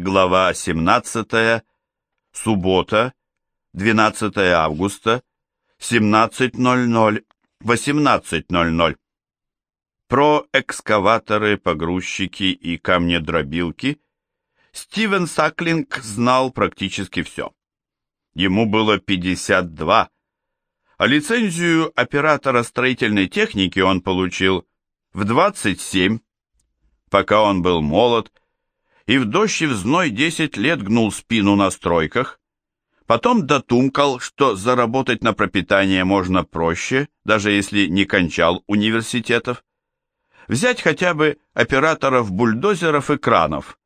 Глава 17. Суббота, 12 августа, 17.00, 18.00. Про экскаваторы, погрузчики и камнедробилки Стивен Саклинг знал практически все. Ему было 52, а лицензию оператора строительной техники он получил в 27. Пока он был молод, и в дождь и в зной десять лет гнул спину на стройках. Потом дотумкал, что заработать на пропитание можно проще, даже если не кончал университетов. Взять хотя бы операторов бульдозеров и кранов.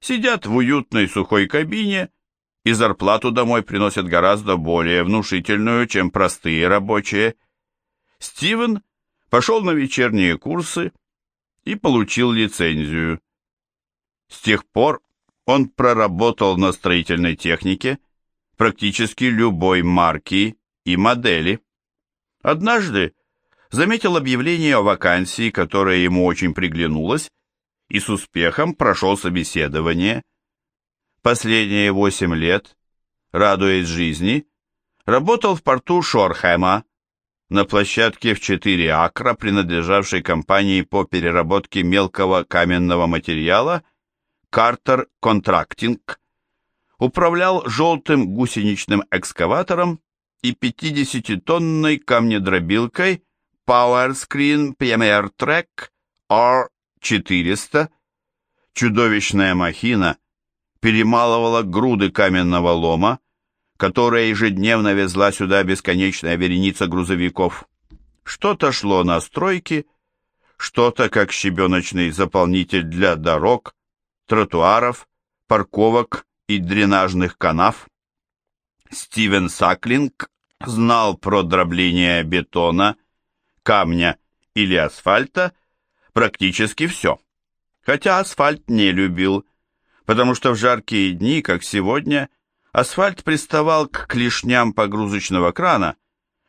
Сидят в уютной сухой кабине и зарплату домой приносят гораздо более внушительную, чем простые рабочие. Стивен пошел на вечерние курсы и получил лицензию. С тех пор он проработал на строительной технике практически любой марки и модели. Однажды заметил объявление о вакансии, которое ему очень приглянулось, и с успехом прошел собеседование. Последние восемь лет, радуясь жизни, работал в порту Шорхэма, на площадке в 4 акра, принадлежавшей компании по переработке мелкого каменного материала – Картер Контрактинг управлял желтым гусеничным экскаватором и 50-тонной камнедробилкой PowerScreen Premier Track R400. Чудовищная махина перемалывала груды каменного лома, которая ежедневно везла сюда бесконечная вереница грузовиков. Что-то шло на стройки, что-то как щебеночный заполнитель для дорог, тротуаров, парковок и дренажных канав. Стивен Саклинг знал про дробление бетона, камня или асфальта практически все. Хотя асфальт не любил, потому что в жаркие дни, как сегодня, асфальт приставал к клешням погрузочного крана,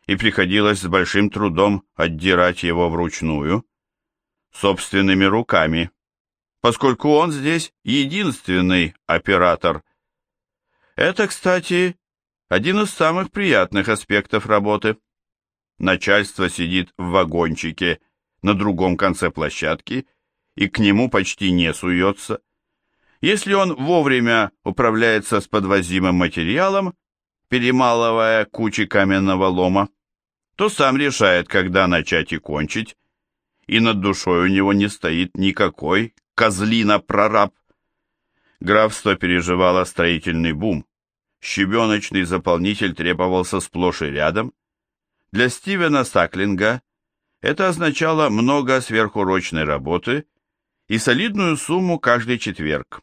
и приходилось с большим трудом отдирать его вручную, собственными руками поскольку он здесь единственный оператор. Это, кстати, один из самых приятных аспектов работы. Начальство сидит в вагончике на другом конце площадки и к нему почти не суется. Если он вовремя управляется с подвозимым материалом, перемалывая кучи каменного лома, то сам решает, когда начать и кончить, и над душой у него не стоит никакой козлина-прораб. Графство переживало строительный бум. Щебеночный заполнитель требовался сплошь и рядом. Для Стивена Саклинга это означало много сверхурочной работы и солидную сумму каждый четверг.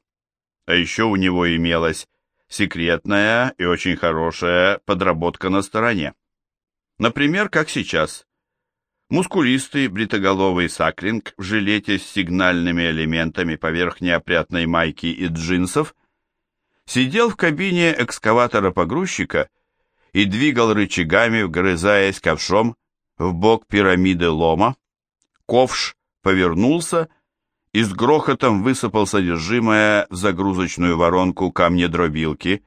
А еще у него имелась секретная и очень хорошая подработка на стороне. Например, как сейчас. Мускулистый бритоголовый саклинг в жилете с сигнальными элементами поверх неопрятной майки и джинсов сидел в кабине экскаватора-погрузчика и двигал рычагами, вгрызаясь ковшом в бок пирамиды лома. Ковш повернулся и с грохотом высыпал содержимое в загрузочную воронку камнедробилки.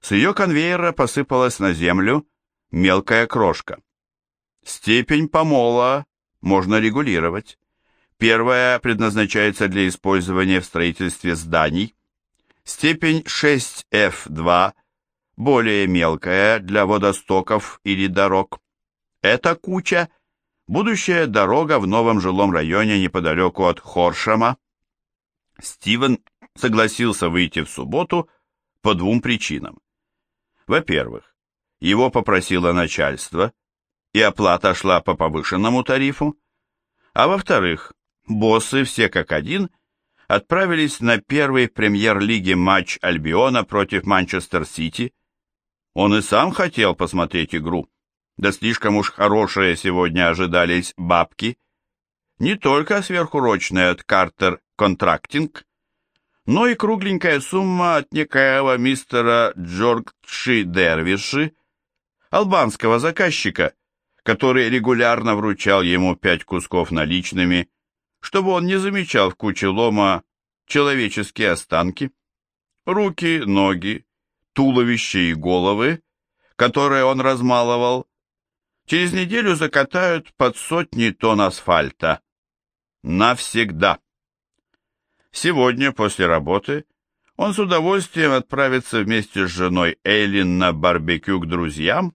С ее конвейера посыпалась на землю мелкая крошка. Степень помола можно регулировать. Первая предназначается для использования в строительстве зданий. Степень 6F2 более мелкая для водостоков или дорог. Эта куча – будущая дорога в новом жилом районе неподалеку от Хоршема. Стивен согласился выйти в субботу по двум причинам. Во-первых, его попросило начальство, и оплата шла по повышенному тарифу, а во-вторых, боссы все как один отправились на первый премьер-лиги матч Альбиона против Манчестер-Сити. Он и сам хотел посмотреть игру, да слишком уж хорошие сегодня ожидались бабки. Не только сверхурочная от Картер Контрактинг, но и кругленькая сумма от некоего мистера Джорджи Дервиши, албанского заказчика, который регулярно вручал ему пять кусков наличными, чтобы он не замечал в куче лома человеческие останки. руки, ноги, туловище и головы, которые он размалывал, через неделю закатают под сотни тонн асфальта. Навсегда. Сегодня, после работы, он с удовольствием отправится вместе с женой Эйлин на барбекю к друзьям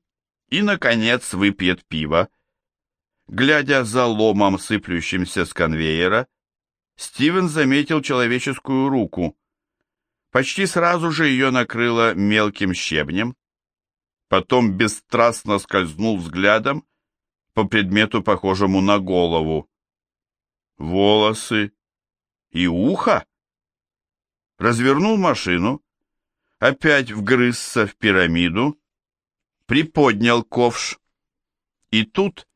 и, наконец, выпьет пиво. Глядя за ломом, сыплющимся с конвейера, Стивен заметил человеческую руку. Почти сразу же ее накрыло мелким щебнем. Потом бесстрастно скользнул взглядом по предмету, похожему на голову. Волосы и ухо? развернул машину, опять вгрызся в пирамиду, приподнял ковш. И тут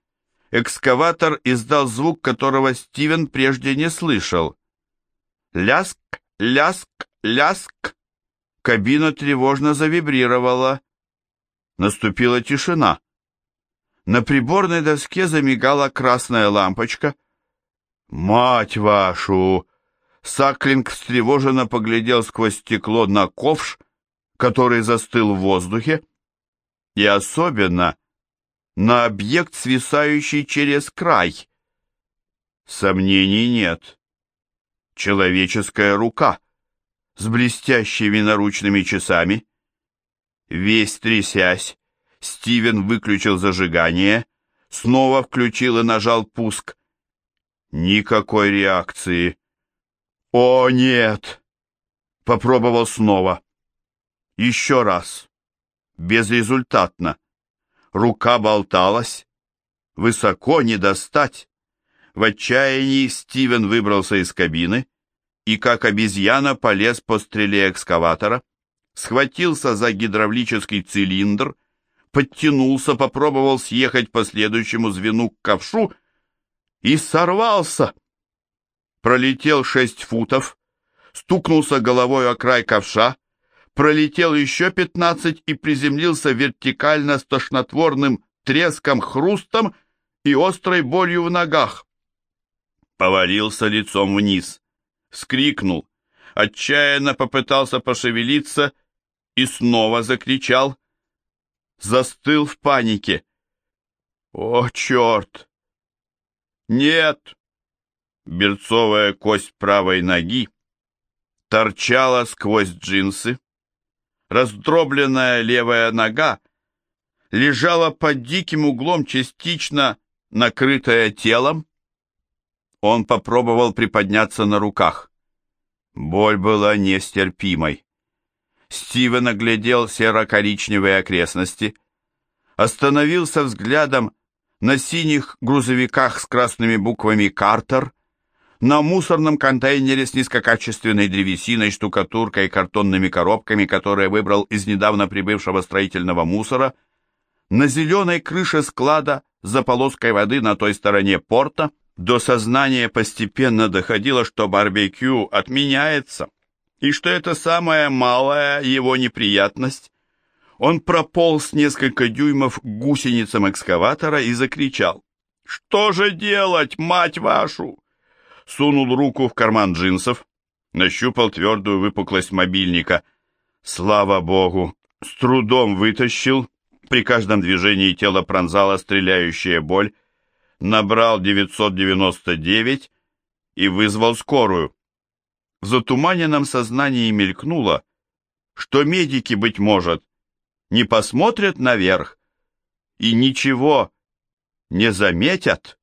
экскаватор издал звук, которого Стивен прежде не слышал. Ляск, ляск, ляск. Кабина тревожно завибрировала. Наступила тишина. На приборной доске замигала красная лампочка. «Мать вашу!» Саклинг встревоженно поглядел сквозь стекло на ковш, который застыл в воздухе, и особенно на объект, свисающий через край. Сомнений нет. Человеческая рука с блестящими наручными часами. Весь трясясь, Стивен выключил зажигание, снова включил и нажал пуск. Никакой реакции. «О, нет!» Попробовал снова. Еще раз. Безрезультатно. Рука болталась. Высоко не достать. В отчаянии Стивен выбрался из кабины и, как обезьяна, полез по стреле экскаватора, схватился за гидравлический цилиндр, подтянулся, попробовал съехать по следующему звену к ковшу и сорвался пролетел шесть футов, стукнулся головой о край ковша, пролетел еще пятнадцать и приземлился вертикально с тошнотворным треском, хрустом и острой болью в ногах. Повалился лицом вниз, скрикнул, отчаянно попытался пошевелиться и снова закричал. Застыл в панике. «О, черт!» «Нет!» берцовая кость правой ноги торчала сквозь джинсы, раздробленная левая нога лежала под диким углом, частично накрытая телом. Он попробовал приподняться на руках. Боль была нестерпимой. Стивен оглядел серо-коричневые окрестности, остановился взглядом на синих грузовиках с красными буквами «Картер», на мусорном контейнере с низкокачественной древесиной, штукатуркой и картонными коробками, которые выбрал из недавно прибывшего строительного мусора, на зеленой крыше склада за полоской воды на той стороне порта, до сознания постепенно доходило, что барбекю отменяется, и что это самая малая его неприятность. Он прополз несколько дюймов к гусеницам экскаватора и закричал. «Что же делать, мать вашу? Сунул руку в карман джинсов, нащупал твердую выпуклость мобильника. Слава богу, с трудом вытащил, при каждом движении тело пронзала стреляющая боль, набрал 999 и вызвал скорую. В затуманенном сознании мелькнуло, что медики, быть может, не посмотрят наверх и ничего не заметят.